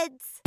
kids.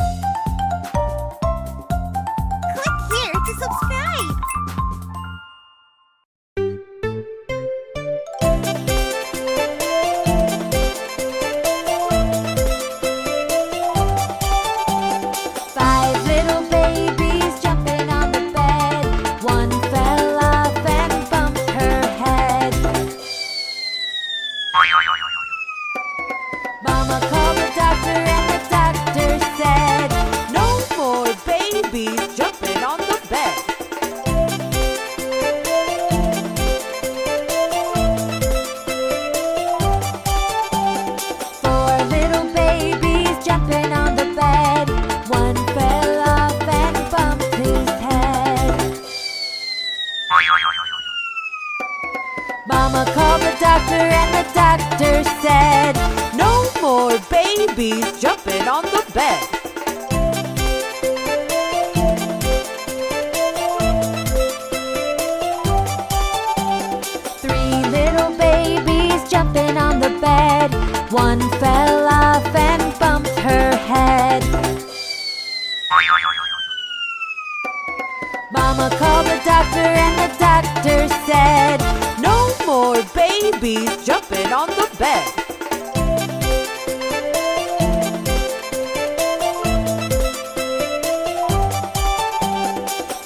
doctor and the doctor said, No more babies jumping on the bed.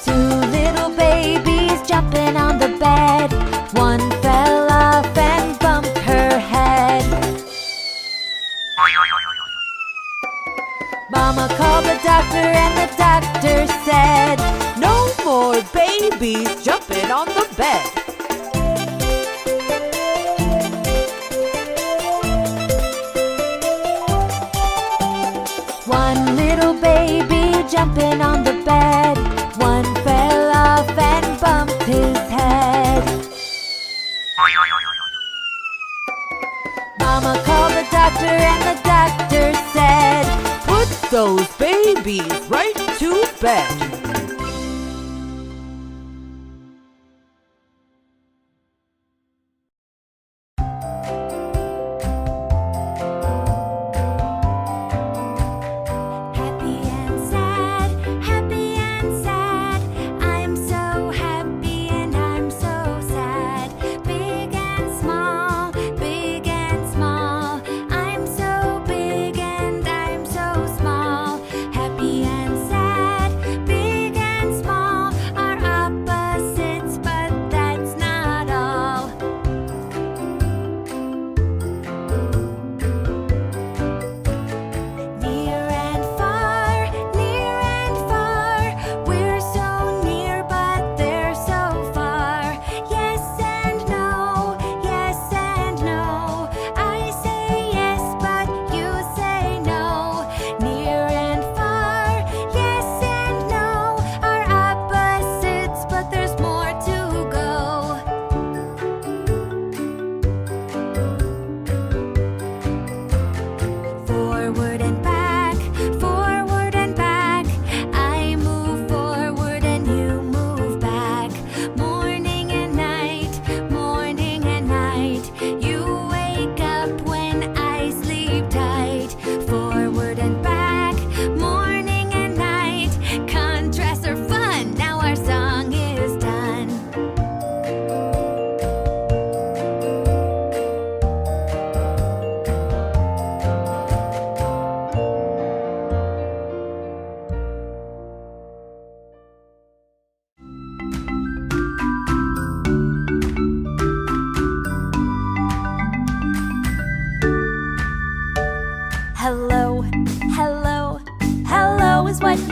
Two little babies jumping on the bed. One fell off and bumped her head. Mama called the doctor and the doctor said, the babies jumping on the bed. One little baby jumping on the bed. One fell off and bumped his head. Mama called the doctor and the doctor said, Put those babies right to bed.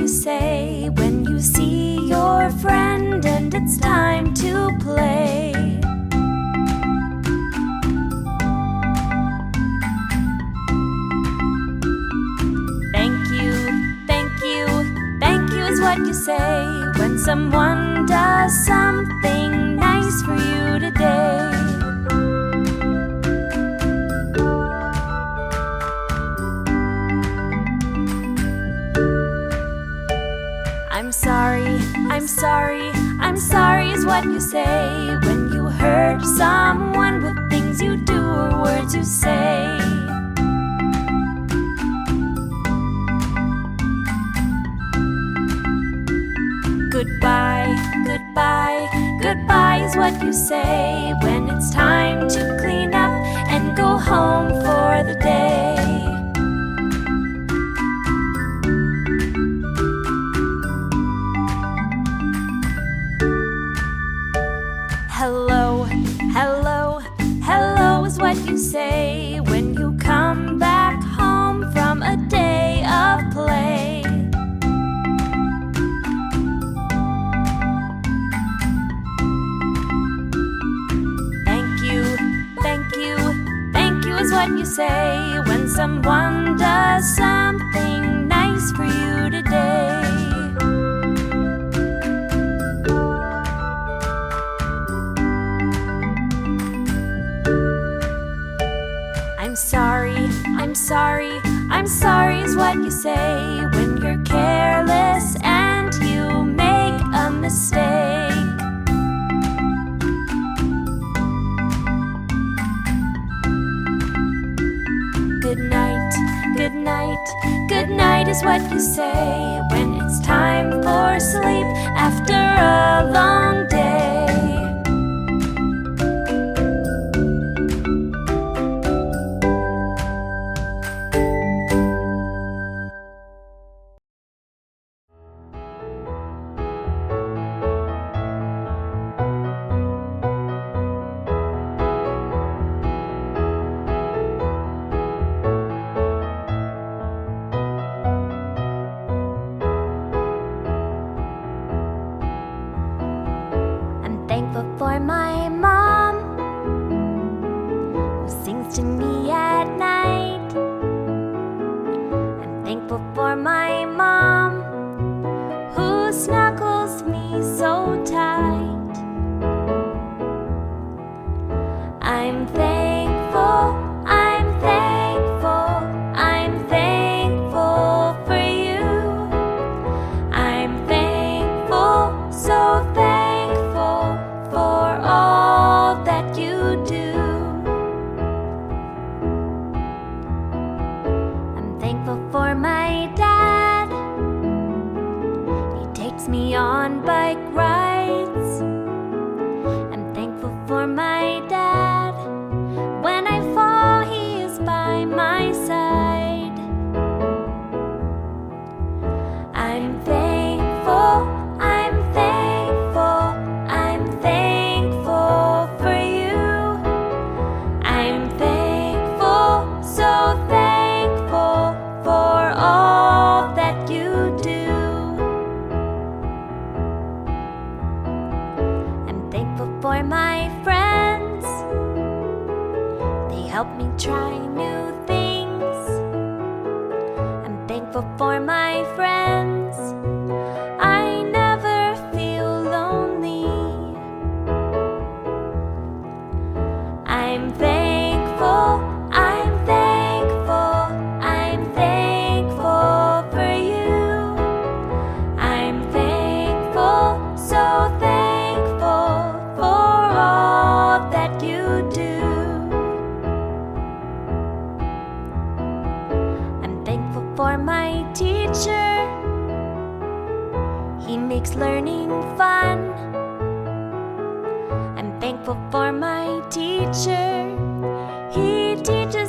you say when you see your friend and it's time to play? Thank you, thank you, thank you is what you say when someone does something nice for you I'm sorry, I'm sorry is what you say when you hurt someone with things you do or words you say. Goodbye, goodbye, goodbye is what you say when it's time to clean up and go home for the day. say when you come back home from a day of play? Thank you, thank you, thank you is what you say when someone does something nice for you today. I'm sorry, I'm sorry is what you say when you're careless and you make a mistake. Good night, good night, good night is what you say when it's time for sleep after a long day. thankful for my mom who sings to me help me try new things. I'm thankful for my friends. learning fun. I'm thankful for my teacher. He teaches.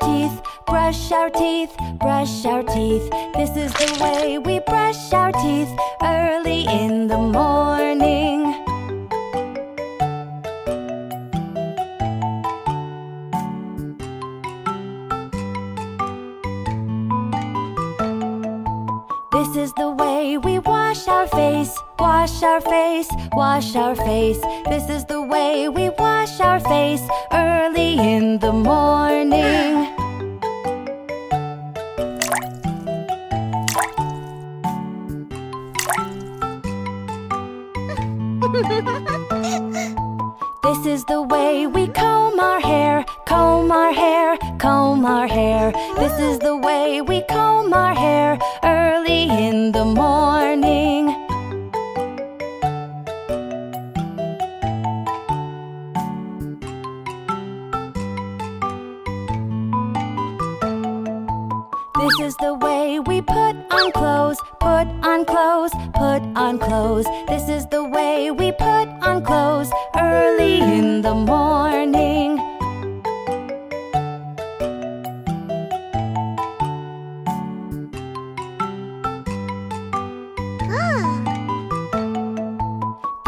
Teeth, brush our teeth, brush our teeth. This is the way we brush our teeth early in the morning. This is the way we wash our face, wash our face, wash our face. This is the way we wash our face early in the morning. This is the way we comb our hair, comb our hair, comb our hair. This is the way we comb our hair early in the morning.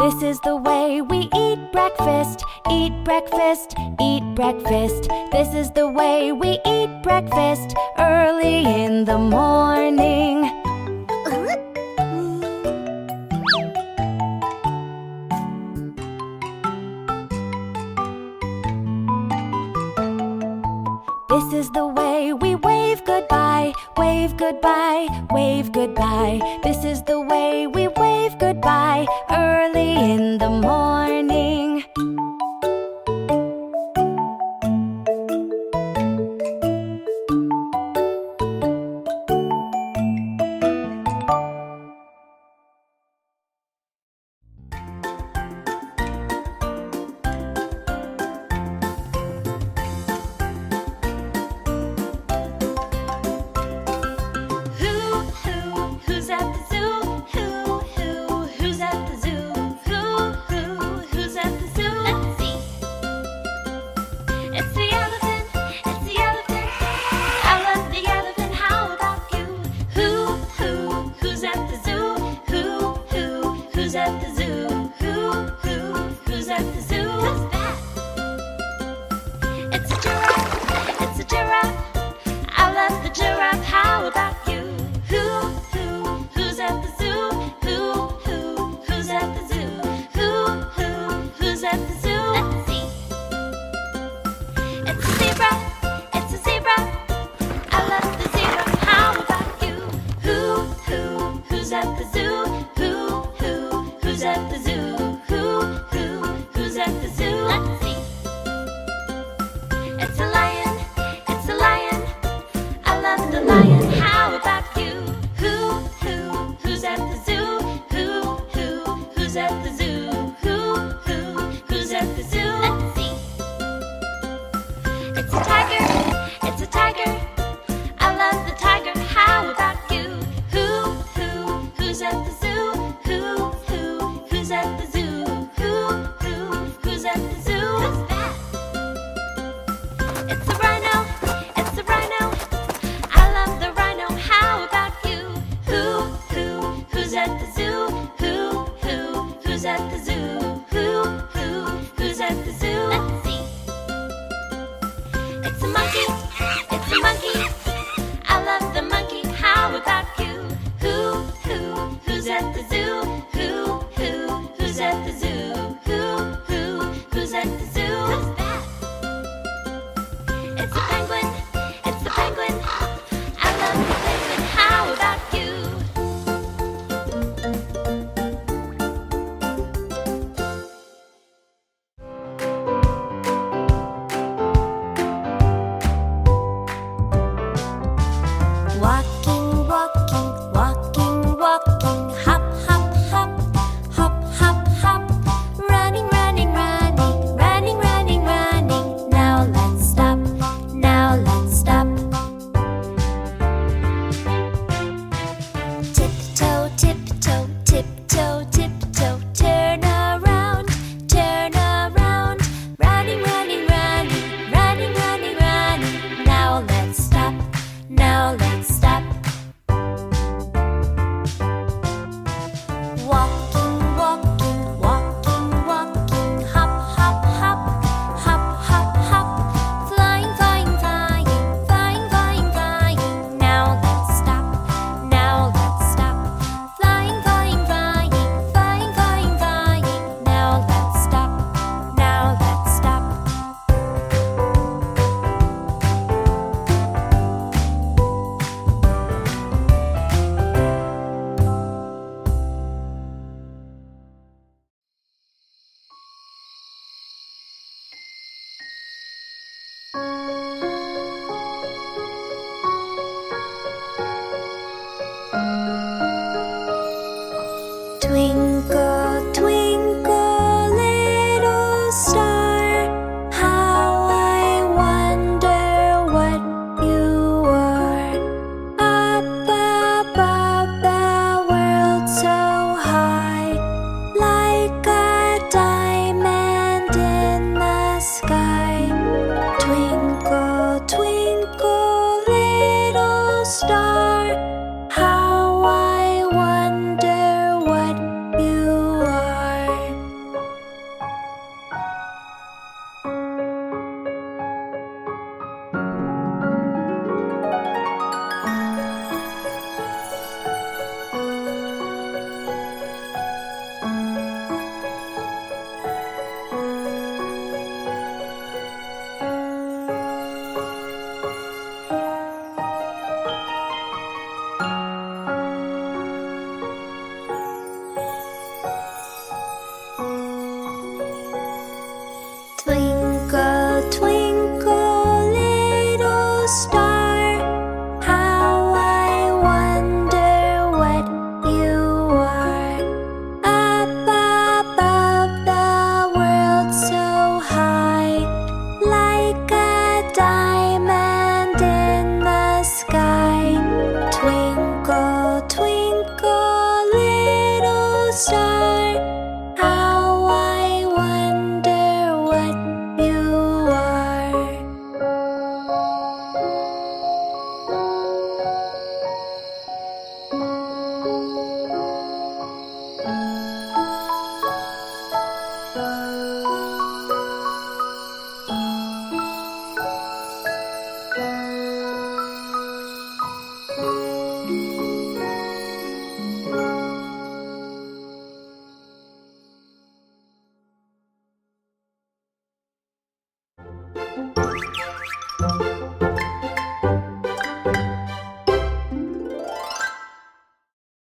This is the way we eat breakfast, eat breakfast, eat breakfast. This is the way we eat breakfast early in the morning. This is the way we wave goodbye, wave goodbye, wave goodbye. This is